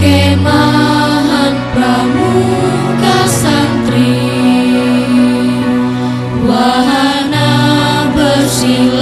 kemahan pramuka santri. Wahana bersila